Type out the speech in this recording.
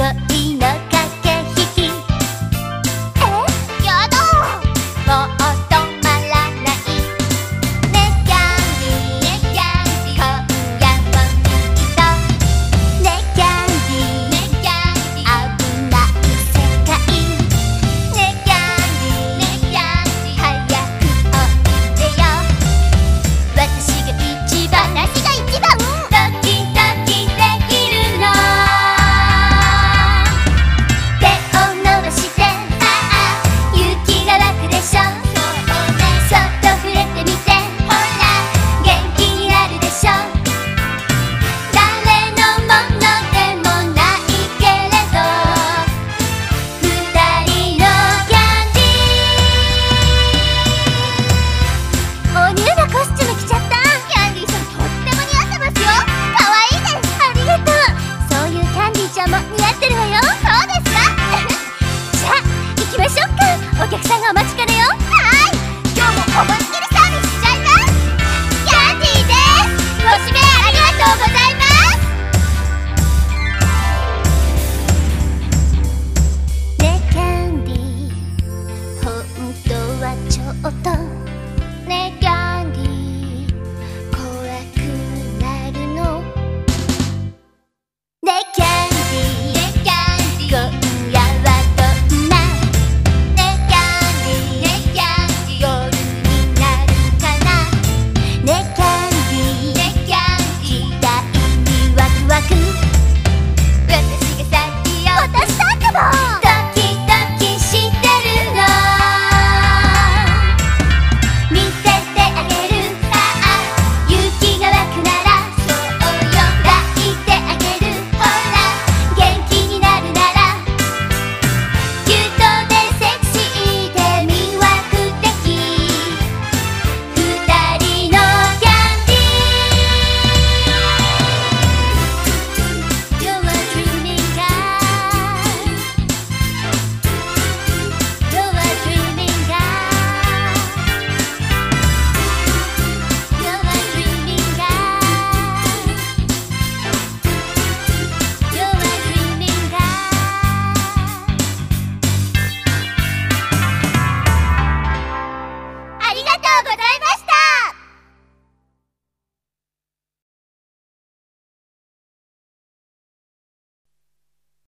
可以